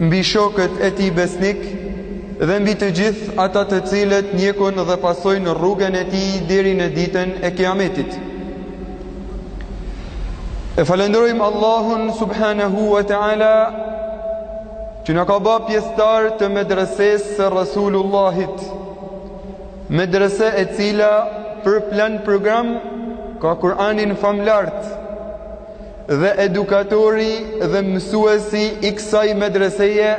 mbi shokët e tij besnikë dhe mbi të gjithë ata të cilët ndjekun dhe pasojnë rrugën e tij deri në ditën e Kiametit. E falënderojmë Allahun subhanahu wa taala që na ka ba pjesëtar të medresesë së Rasulullahit. Medrese e cila për plan program ka Kur'anin famlart. Dhe edukatori dhe mësuesi i kësaj medreseje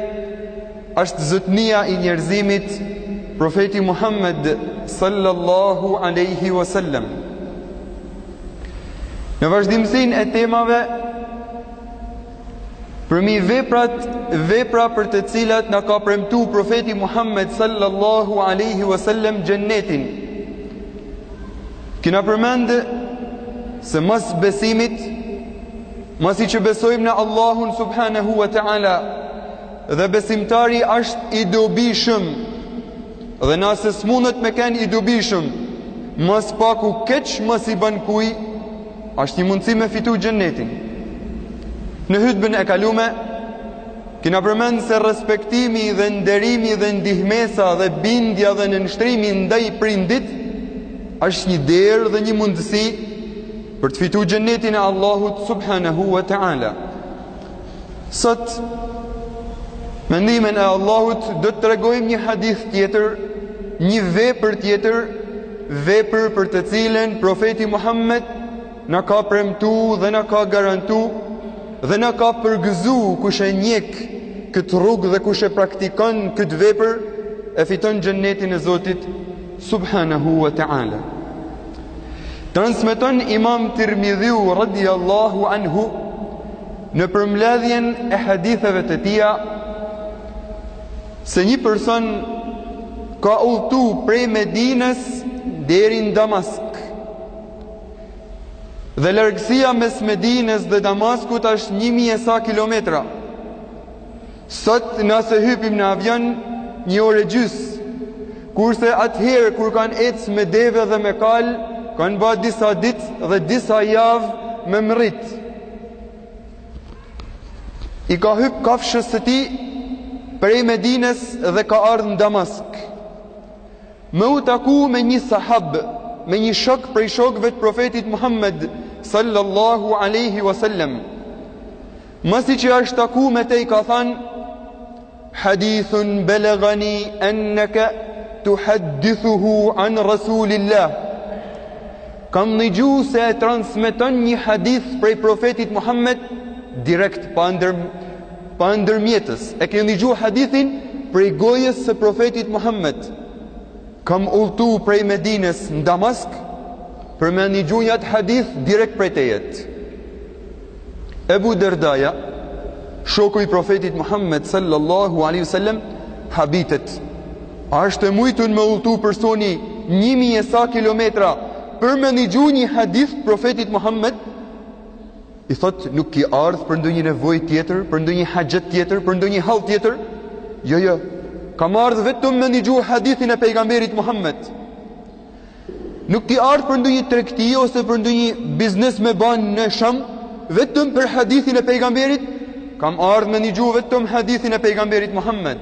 është zotnia i njerëzimit, Profeti Muhammed sallallahu alaihi wasallam. Në vazhdimësinë e temave përmi veprat vepra për të cilat na ka premtu profeti Muhammed sallallahu alaihi wasallam xhennetin Kina përmendë se mas besimit, masi që besojmë në Allahun subhanahu wa ta'ala, dhe besimtari është i dobishëm, dhe nëse s'munët me kenë i dobishëm, ma së paku keq mos i ban kuj, ashtë një mundësi me fitu gjennetin. Në hytben e kalume, Kina përmend se respektimi dhe nderimi dhe ndihmesa dhe bindja dhe nënshtrimi ndaj prindit është një derë dhe një mundësi për të fitu gjennetin e Allahut subhanahu wa ta'ala. Sot, me ndihmën e Allahut, do të tregojmë një hadith tjetër, një vepër tjetër, vepër për të cilën profeti Muhammed Na ka premtu dhe na ka garantu dhe na ka përgëzu kush e njek këtë rrugë dhe kush e praktikon këtë vepër e fiton gjennetin e Zotit subhanahu wa ta'ala. Transmeton imam Tirmidhiu radiallahu anhu në përmledhjen e haditheve të tija se një person ka udhtu prej Medinës deri në Damask Dhe largësia mes Medinës dhe Damaskut është një mij e sa kilometra. Sot nëse hypim në avion një orë e gjys, kurse atëherë kur kanë ecë me deve dhe me kalë, kanë ba disa dit dhe disa javë me mërrit. I ka hypë kafshës të tij prej Medinës dhe ka ardhë në Damask. Me u taku me një sahab, me një shok prej shokëve të Profetit Muhammed sallallahu alaihi wasallam. Masi që është taku me te i ka thanë, Hadithun belagani enneke tuhadithuhu an Rasulillah. Kam dëgju se e transmeton një hadith prej profetit Muhammed direkt pa ndër pa ndërmjetës. E ke ndigju hadithin prej gojës së profetit Muhammed. Kam udhëtu prej Medines në Damask për me ndigju njat hadith direkt prej tejet. Ebu Derdaja, shoku i profetit Muhammed sallallahu alaihi wasallam, habitet. A është e mujtun me udhëtu personi 1000 e sa kilometra për me ndigju një hadith profetit Muhammed I thotë, nuk ki ardhë për ndonjë nevojë tjetër, për ndonjë haxhet tjetër, për ndonjë hall tjetër? Jo, jo. Kam ardhë vetëm me ndigju hadithin e pejgamberit Muhammed. Nuk ki ardhë për ndonjë tregti ose për ndonjë biznes me ban në Sham, vetëm për hadithin e pejgamberit, kam ardhë me ndigju vetëm hadithin e pejgamberit Muhammed.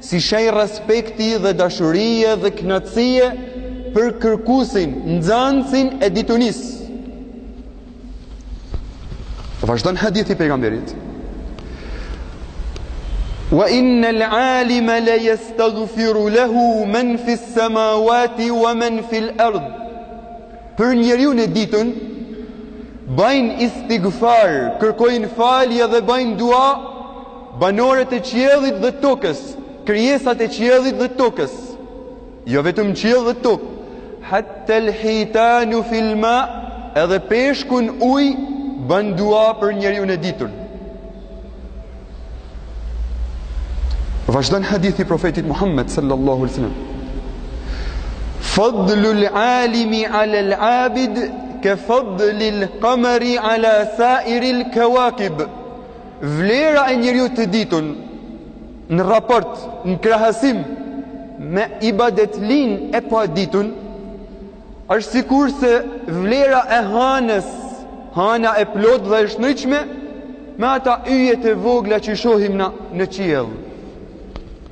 si shej respekti dhe dashurie dhe kënaqësie për kërkusin, nxansin e ditunisë. Vazhdon hadithi i pejgamberit. Wa inna al-alima la yastaghfiru lahu man fi as-samawati wa man fi al-ard. Për njeriun e ditun bajn istighfar, kërkojnë falje dhe bajn dua Banorët e qiellit dhe tokës, krijesat e qiellit dhe tokës, jo vetëm qiell dhe tokë, hatta al-hitanu fil ma, edhe peshku në ujë ban dua për njeriun e ditun. Vazhdon hadithi i profetit Muhammed sallallahu alaihi wasallam. Fadlul alimi ala al-abid ka fadlil qamari ala sa'iril kawakib. Vlera e njeriut të ditun në raport, në krahasim me ibadetlinë e paditun, është sikurse vlera e hanës, hana e plotë dhe e shndritshme, me ata yjet e vogla që i shohim na në qiell.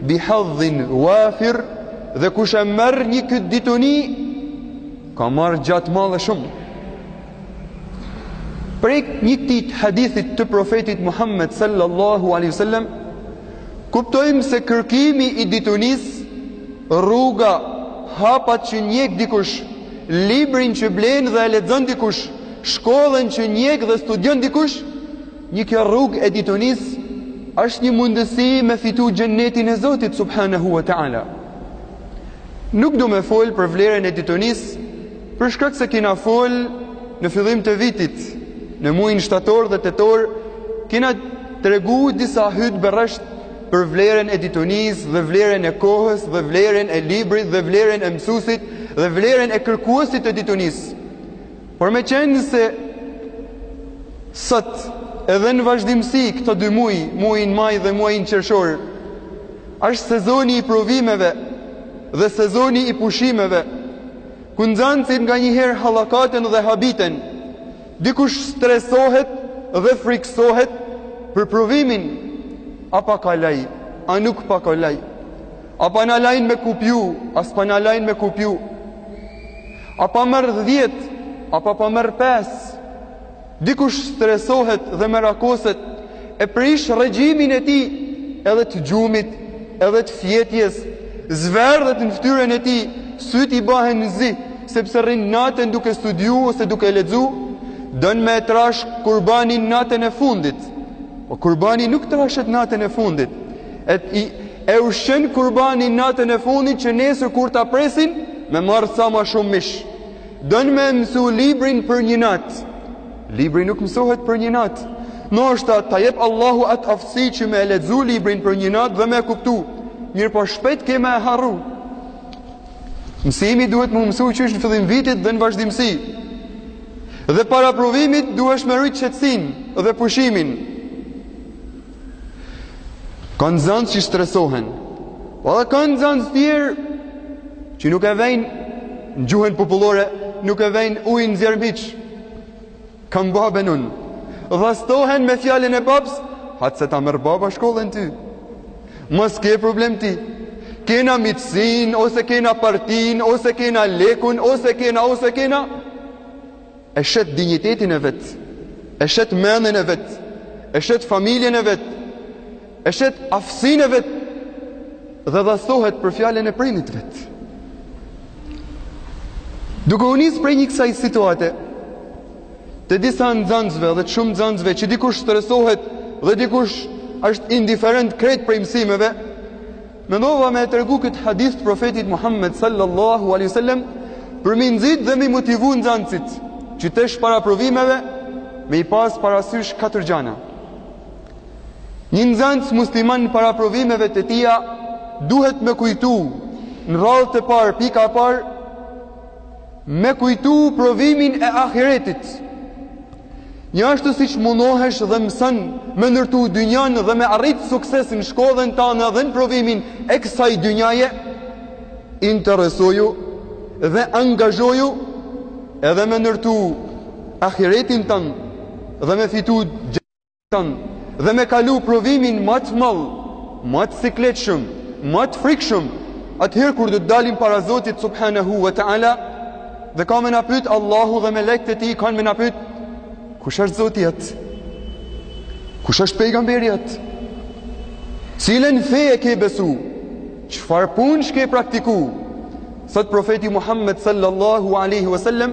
Bi hadhin wafir dhe kush e merr njikëtë dituni ka marrë gja t'madhe shumë. Prej njitij hadithit të profetit Muhammed sallallahu alaihi wasallam kuptojmë se kërkimi i ditunisë rruga hapat që njek dikush librin që blen dhe e lexon dikush shkollën që njek dhe studion dikush Njikjo rrugë e ditunisë është një mundësi me fitu xhennetin e Zotit subhanahu wa ta'ala. Nuk du me fol për vlerën e ditunisë, për shkak se kina fol në fillim të vitit, në mujin shtator dhe tetor, kina tregu disa hytbe rresht për vlerën e ditunisë dhe vlerën e kohës dhe vlerën e librit dhe vlerën e mësusit dhe vlerën e kërkuesit të ditunisë. Por me qenë se sot edhe në vazhdimësi këto dy muaj, muajin maj dhe muajin qershor, është sezoni i provimeve dhe sezoni i pushimeve, ku nxënësit nga një herë hallakaten dhe habiten, dikush stresohet dhe frikësohet për provimin, a pa kaloj, a nuk pa kaloj. A pa na lajnë me kupju, a s'pa na lajnë me kupju. A pa marr dhjetë, a pa marr pesë. Dikush stresohet dhe merakoset e prish regjimin e tij edhe të gjumit, edhe të fjetjes, zverdhet në ftyrën e tij, sytë i bahen në zi, sepse rrin natën duke studiu ose duke lexu, don me e trash kurbanin natën e fundit. Po kurbani nuk trashet natën e fundit. E, i, E ushqen kurbanin natën e fundit që nesër kur ta presin me marr sa më shumë mish. Don me mësu librin për një natë. Libri nuk mësohet për një natë. Ndoshta ta jep Allahu atë aftësi që me e lexu librin për një natë dhe me e kuptu. Mirëpo shpejt ke me e harru. Mësimi duhet me u mësu qysh në fillim vitit dhe në vazhdimësi. Dhe para provimit duhet me rritë qetësinë dhe pushimin. Ka nxënës që stresohen. Po edhe ka nxënës tjerë që nuk e vejnë në gjuhën popullore, nuk e vejnë ujin në zjerm hiç. Kam babën unë. Llastohen me fjalën e babës, hajt se ta merr baba shkollën ty. Mos ke problem ti. Kena miqësinë, ose kena partinë, ose kena lekun, ose kena, ose kena. e shet dinjitetin e vet, e shet mendjen e vet, e shet familjen e vet, e shet aftësinë e vet dhe llastohet për fjalën e prindit vet. Duke u nis prej një kësaj situate, të disa nxënësve dhe të shumë nxënësve që dikush stresohet dhe dikush është indiferent krejt prej mësimeve, Mendova me e tregu këtë hadith të profetit Muhammed sallallahu alaihi wasallam për mi nxit dhe mi motivu nxënësit që tesh para provimeve me i pas parasysh katër gjana. Një nxënës musliman para provimeve të tija duhet me kujtu në radhë të parë, pika e parë, Me kujtu provimin e ahiretit. Njashtu siç mundohesh dhe mëson me ndërtu dynjanë dhe me arritë sukses në shkollën tane dhe në provimin e kësaj dynjaje, interesoju dhe angazhoju edhe me ndërtu ahiretin tan dhe me fitu gjë. Tanë, dhe me kalu provimin ma të madh, ma të sikletshëm, ma të frikshëm, atëherë kur do të dalim para Zotit Subhanahu wa Taala, dhe ka me na pyt Allahu dhe melekët e tij, kanë me na pyt, kush është Zoti jat? Kush është pejgamberi jat? Cilën fe e ke besu? Çfarë punësh ke praktiku? Thotë profeti Muhammed sallallahu aleyhi vësallem,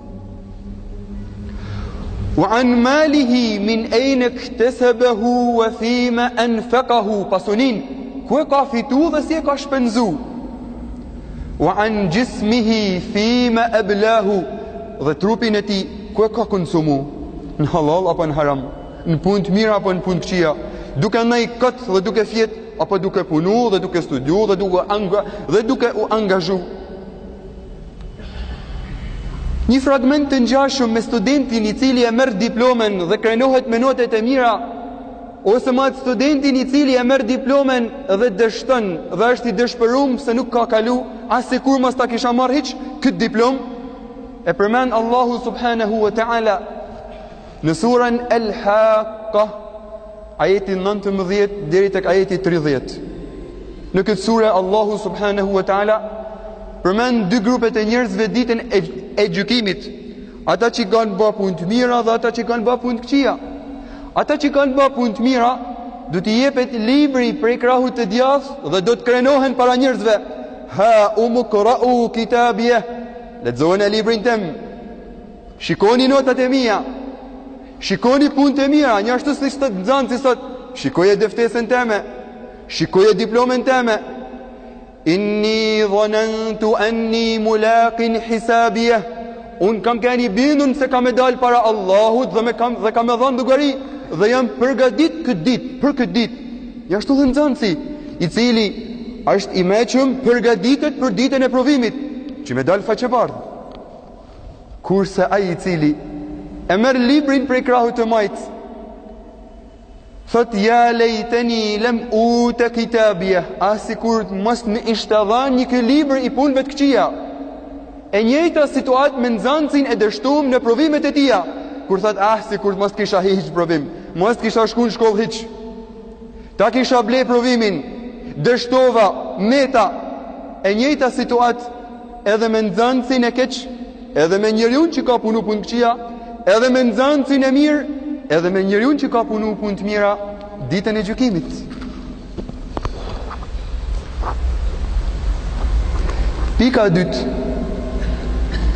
Wa an malihi min ayna iktasabahu wa fima anfaqahu pasunin ku e ka fitu dhe si e ka shpenzu Wa an jismihi fima ablahu dhe trupin e tij ku e ka konsumu në halal apo në haram në punë të mira apo në punë të këqija duke ndejt kot dhe duke fjet apo duke punu dhe duke studiu dhe duke anga dhe duke u angazhu Një fragment të ngjashëm me studentin i cili e merr diplomën dhe krenohet me notat e mira, ose me atë studentin i cili e merr diplomën dhe dështon dhe është i dëshpërum se nuk ka kalu ah sikur mos ta kisha marrë hiç këtë diplomë, e përmend Allahu subhanahu wa taala. Në surën El Haqqa, ajeti 19 deri tek ajeti 30. Në këtë sure Allahu subhanahu wa taala përmend dy grupet e njerëzve ditën e gjykimit, ata që kanë bërë punë të mira dhe ata që kanë ba punë të këqija. Ata që kanë ba punë të mira do t'i jepet libri prej krahut të djathtë dhe do të krenohen para njerëzve. Ha umqra'u kitabiyah. Lexojeni librin tim. Shikoni notat e mia. Shikoni punët e mira, njashtu siç thotë nxansi sot. Shikoje deftesën teme. Shikoje diplomën teme. Inni dhanantu anni mulaqin hisabiyah. Unë kam kenë i bindun se kam me dal para Allahut dhe me kam dhe kam me dhanë llogari dhe jam përgatit këtë ditë, për këtë ditë. Njashtu dhe nxansi, i cili është i meçëm përgatitet për ditën e provimit, që me dal faqebardhë. Kurse ai i cili e merr librin prej krahut të majtë, thotë ja lejteni lem ute kitabije, ah sikur mos të m'ishte dhanë njiky libër i punëve të këqija. E njëjta situatë me nxansin e dështum në provimet e tija, kur thotë ah sikur mos të kisha hi hiç n'provim, mos të kisha shku në shkollë hiç, ta kisha ble provimin, dështova, meta, e njëjta situatë edhe me nxënësin e keq, edhe me njeriun që ka punu punë të këqija, edhe me nxënësin e mirë, edhe me njeriun që ka punu punë të mira, ditën e gjykimit. Pika e dytë,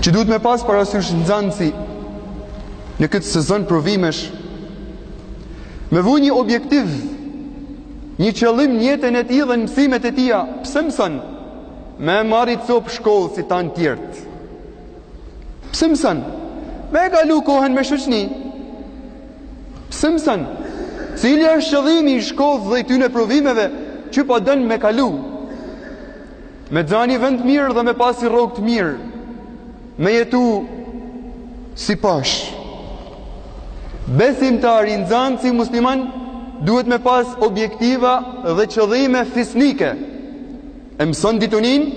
që duhet me pas parasysh nxënësi në këtë sezon provimesh, me vu një objektiv, një qëllim në jetën e tij dhe në mësimet e tija, pse mëson, Me marr i copë shkollë si tanë tjerët. Pse mëson? Me e kalu kohën me shoqni. Pse mëson? Cili është qëllimi i shkollës dhe i atyne provimeve që po don me kalu? Me zan i vend të mirë dhe me pas i rrogë të mirë. Me jetu si pashë. Besimtari nxanësi musliman duhet me pas objektiva dhe qëllime fisnike. E mëson dituninë,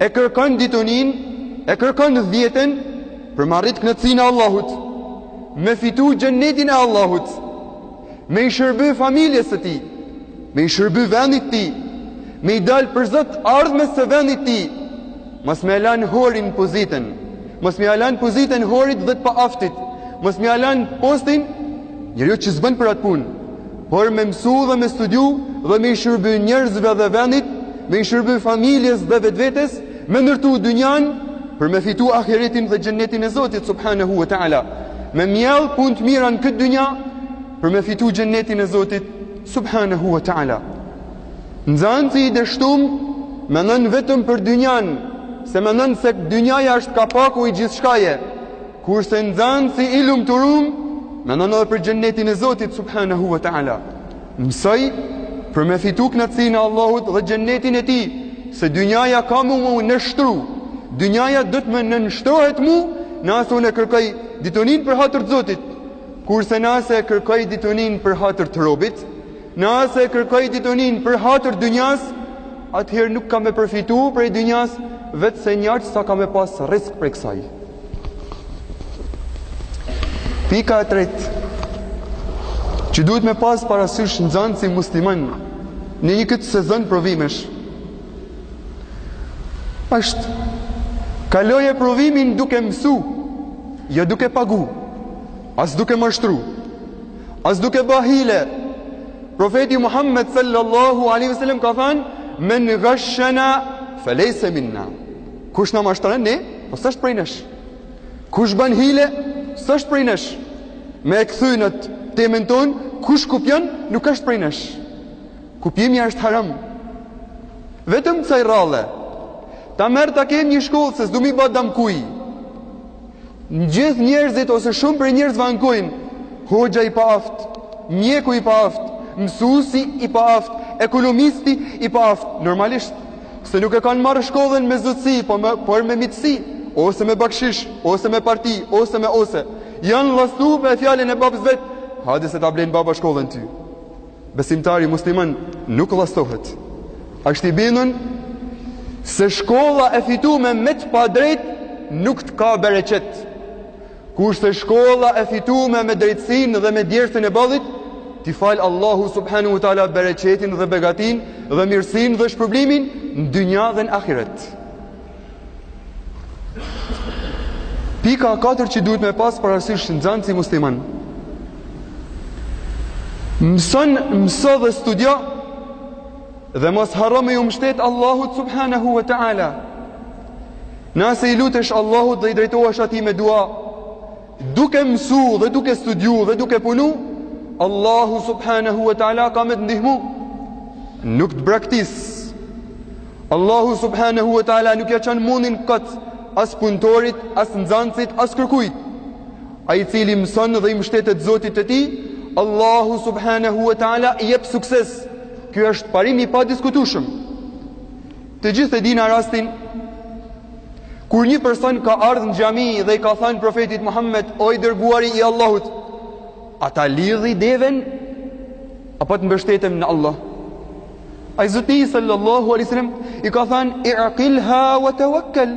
e kërkon dituninë, e kërkon dhjetën, për me arrit kënaqësinë e Allahut, me fitu xhennetin e Allahut, me i shërby familjes të tij, me i shërby vendit tij, me i dalë për zot ardhmes së vendit tij, Mos me ia lan horit pozitën. Mos me ia lan pozitën horit dhe të paaftit. Mos me ia lan postin njeriut që s'bën për atë punë, por me mësu dhe me studiu dhe me i shërby njerëzve dhe vendit, me i shërby familjes dhe vetvetes, me ndërtu dynjan për me fitu ahiretin dhe xhennetin e Zotit subhanahu wa taala. Me mjell punë të mira në këtë dynja për me fitu xhennetin e Zotit subhanahu wa taala. Nxënësi i dështum mendon vetëm për dynjanë, se mendon se dynjaja është kapaku i gjithçkaje, kurse nxënësi i lumturum mendon edhe për xhennetin e Zotit subhanehu ve teala. Mësoj për me fitu kënaqësinë e Allahut dhe xhennetin e tij, se dynjaja ka me m'u nënshtru, dynjaja do të më nënshtrohet mu, nëse unë e kërkoj dituninë për hatër të Zotit, kurse nëse e kërkoj dituninë për hatër të robit, Nëse e kërkoj dituninë për hatër të dynjas, atëherë nuk kam me përfitu prej dynjas, veçse njaq sa kam me pas rrisk prej kësaj. Pika e tretë, që duhet me pas parasysh nxanësi musliman, në një këtë sezon provimesh, është kaloje provimin duke mësu, jo duke pagu, as duke mashtru. As duke ba hile. Profeti Muhammed sallallahu alaihi wasallam ka thanë: "Men ghashana falaysa minna." Kush na mashtron ne, po s'ashtë prej nesh. Kush ban hile, s'ashtë prej nesh. Me e kthy në temën tonë, kush kopjon, nuk ashtë prej nesh. Kopjimi është haram. Vetëm kësaj radhe. Ta merr ta kem një shkollë se s'du me i ba dam kuj. Gjithë njerëzit ose shumë prej njerëzve ankohen hoxha i paaftë, mjeku i paaftë, mësuesi i paaftë, ekonomisti i paaftë. Normalisht se nuk e kanë marrë shkollën me zotësi, por me mitësi, ose me bakshish, ose me parti, ose me ose. Janë llastu me fjalën e babës vet, hajde se ta blen baba shkollën ty. Besimtari musliman nuk llastohet. Asht i bindun se shkolla e fitume me të padrejtë nuk të ka bereqet. Kurse shkolla e fitume me drejtësinë dhe me djersën e ballit, t'i fal Allahu subhanahu wa taala bereqetin dhe begatinë dhe mirësinë dhe shpërblimin në dynja dhe në ahiret. Pika 4 që duhet me pas parasysh nxanësi musliman. Mëson, mëso dhe studio dhe mos harro me ju mështet Allahut subhanahu wa ta'ala. Nëse i lutesh Allahut dhe i drejtohesh atij me dua, Duke mësu dhe duke studiu dhe duke punu, Allahu subhanahu wa ta'ala ka me të ndihmu. Nuk të braktis. Allahu subhanahu wa ta'ala nuk ja çon mundin kot as punëtorit, as nxanësit, as kërkujt. Ai i cili mëson dhe i mështetet Zotit të tij, Allahu subhanahu wa ta'ala i jep sukses. Ky është parimi i padiskutushëm. Të gjithë e dina rastin kur një person ka ardhur në xhami dhe i ka thanë profetit Muhammed, o i dërguari i Allahut, a ta lidhi deven apo të mbështetem në Allah. Ai zotni sallallahu alaihi wasallam i ka thanë i'qilha wa tawakkal.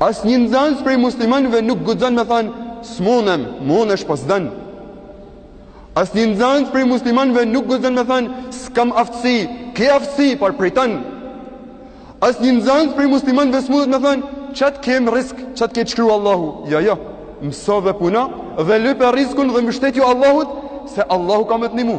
Asnjë nxanës prej muslimanëve nuk guxon me thanë s'munem, munesh po s'don. Asnjë nxanës prej muslimanëve nuk guxon me thanë s'kam aftësi, ke aftësi, por priton. Asnjë nxanës prej muslimanëve s'mundet me thanë çka të kem rrisk, çka të ketë shkru Allahu. Jo, jo. Mëso dhe puno dhe lype rriskun dhe mbështetju Allahut se Allahu ka me të ndihmu.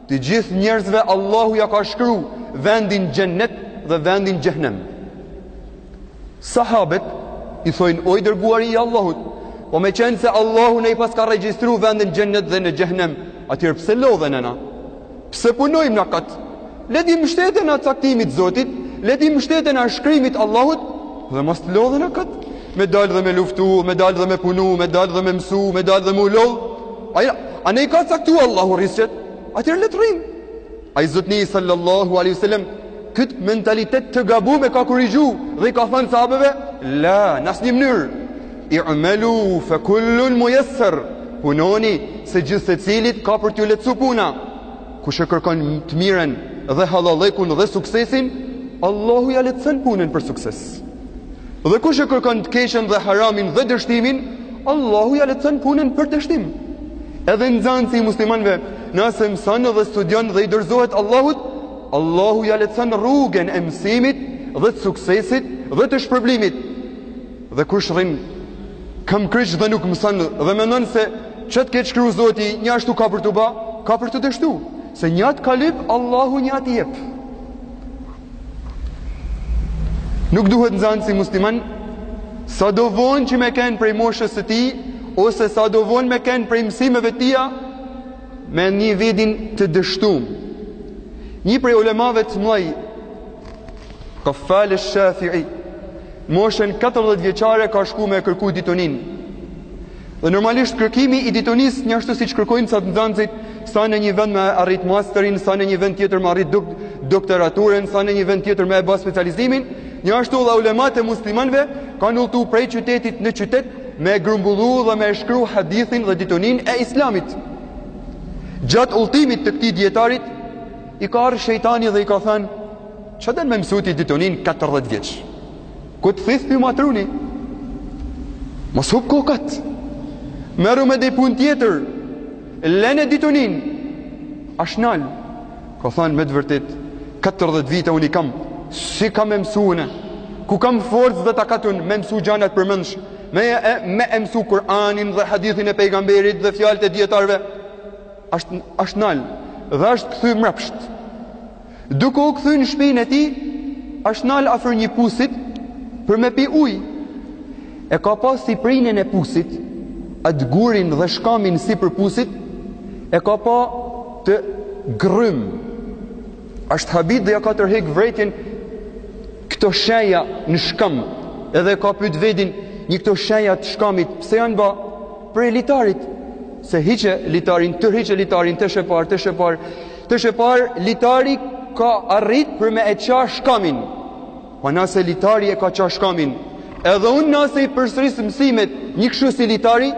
Të gjithë njerëzve Allahu ja ka shkru vendin n'xhennet dhe vendin n'xhehnem. Sahabet i thojnë o i dërguari i Allahut, po meqenëse Allahu na i paska regjistru vendin n'xhennet dhe në xhehnem, atëherë pse lodhena na? Pse punojmë na kot? Le t'i mështetena caktimit Zotit, le t'i mështetena shkrimit Allahut, dhe mos të lodhena kot? Me dalë dhe me luftu, me dalë dhe me punu, me dalë dhe me mësu, me dalë dhe me u lodh. A, a ne i ka caktu Allahu rrisqet? Atëherë le të rrimë. Ai zotni sallallahu alaihi sallam, këtë mentalitet të gabum e ka korrigju dhe i ka thënë sahabëve, la, në asnjë mënyrë, i'melu fe kullun mujesser, punoni se gjithsecilit ka për t'ju lehtësu puna. Kush e kërkon të mirën dhe hallallëkun dhe suksesin, Allahu ja lehtëson punën për sukses. Dhe kush e kërkon të keqen dhe haramin dhe dështimin, Allahu ja lehtëson punën për dështim. Edhe nxënësi i muslimanëve, nëse mëson dhe studion dhe i dorëzohet Allahut, Allahu ja lehtëson rrugën e mësimit dhe të suksesit dhe të shpërblimit. Dhe kush rrin kamkryq dhe nuk mëson dhe mendon se ça të ketë shkru Zoti, njashtu ka për t'u ba, ka për të dështu se njatë ka lyp Allahu njatë jep. Nuk duhet nxënësi musliman sado vonë që me kenë prej moshës së tij, ose sado vonë me kenë prej mësimeve t'tija, me e ni vedin të dështum. Një prej ulemave të mëdhaj, Kaffal Shafii, moshën 40 vjeçare ka shku me kërku dituninë. Dhe normalisht kërkimi i ditunisë njashtu siç kërkojnë sot nxënësit, sa në një vend me arrit masterin, sa në një vend tjetër me arrit dok doktoraturën, sa në një vend tjetër me e ba specializimin, njashtu dhe ulemat e muslimanëve kanë udhëtu prej qytetit në qytet me e grumbullu dhe me e shkru hadithin dhe dituninë e islamit. Gjatë udhëtimit të këtij dijetarit, i ka ardhë shejtani dhe i ka thënë, ça don me mësu ti dituninë 40 vjeç? Ku të thithë për ma truni? Mos hup kohë kot. Merru me ndoj punë tjetër. Lene dituninë. Asht nal. Ka thanë me të vërtetë. 40 vite unë i kam. Si kam me mësu unë. Ku kam forcë dhe takatin me mësu gjanat përmendsh. Me, e, me e mësu Kur'anin dhe hadithin e pejgamberit dhe fjalët e dijetarëve. Ashtë, ashtë nalë. Dhe ashtë kthy mrapsht. Duke u kthy në shpinë e tij, është nalë afër një pusit për me pi ujë. E ka pa siprinën e pusit, atë gurin dhe shkamin sipër pusit, e ka pa të grrym. është habit dhe ja ka tërhek vërejtjen këto shenja në shkam, edhe ka pyt vedin njikëto shenja të shkamit, pse janë ba prej litarit, se hiqe litarin, tërhiqe litarin, tesh e parë, tesh e parë, Tesh e parë, litari ka arrit për me e ça shkamin. Pa po nëse litari e ka ça shkamin, edhe unë nëse i përsëris mësimet njikështu si litari,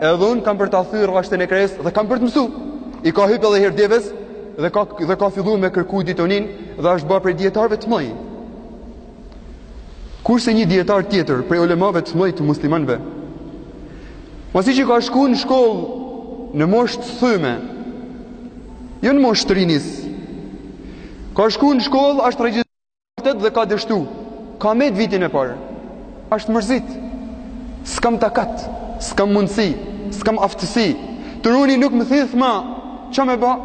edhe unë kam për ta thy rrashtën e kresë dhe kam për të mësu. I ka hypë edhe herë deves dhe ka, dhe ka fillu me kërku dituninë dhe është ba prej dijetarëve të mëdhaj. Kurse një dietar tjetër prej ulemave të mëdhej të muslimanëve, masi që ka shku në shkollë në moshë të thyme, jo në moshë të rinis, ka shku në shkollë, asht regjistru dhe ka dështu. Ka met vitin e parë. Asht mërzit. S'kam takat, s'kam mundësi, s'kam aftësi. Truni nuk më thith ma. Ça me ba?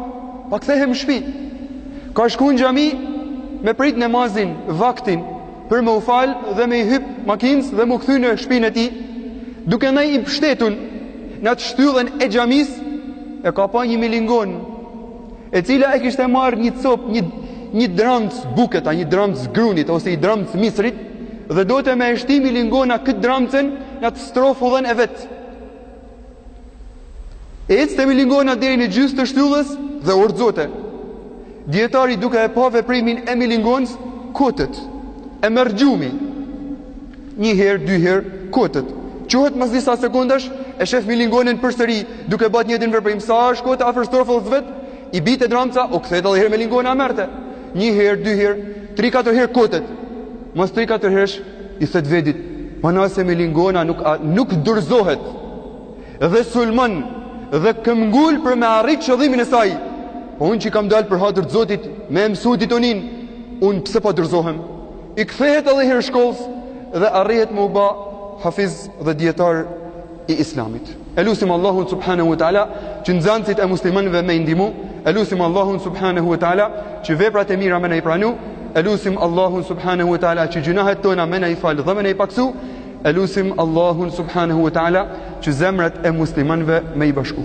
Po kthehem në shpi. Ka shku në xhami me prit namazin vaktin për me u fal dhe me i hyp makins dhe me u kthy në shpin e tij duke ndejt i pshtetun në atë shtyllën e xhamisë e ka pa një milingon e cila e kishte marrë një cop një, një dromcë buket a, një dromcë grunit ose një dromcë misrit dhe dojke me e shti milingona këtë dromcën në atë strofullën e vet Ecte milingona deri në gjysmë të shtyllës dhe u rrzote. Dijetari duke e pa veprimin e milingonës, kotet, e merr gjumi. Një herë, dy herë, kotet. Çohet mas disa sekundash, e shef milingonën përsëri, duke ba të njëjtin veprim. Sa shkote afër strofullës vet, i bite dromca, u kthejke edhe i herë milingona e merrte. Një herë, dy herë, tri katër herë kotet. Mas tri katër herësh i thot vedit, "Po nëse milingona nuk a, nuk dorëzohet." Dhe sulmon dhe këmbngul për me arrit qëllimin e saj. Po unë që kam dalë për hatër të Zotit me e mësu diturinë, unë pse po dorëzohem? I kthehet edhe i herë shkollës dhe arrihet me u ba hafiz dhe dietar i islamit. E lusim Allahun subhanahu wa taala që nxansit e muslimanëve me i ndihmu, e lusim Allahun subhanahu wa taala që veprat e mira me na i pranu, e lusim Allahun subhanahu wa taala që gjynahet tona me na i fal dhe me na i paksu, e lusim Allahun subhanahu wa taala që zemrat e muslimanëve me i bashku.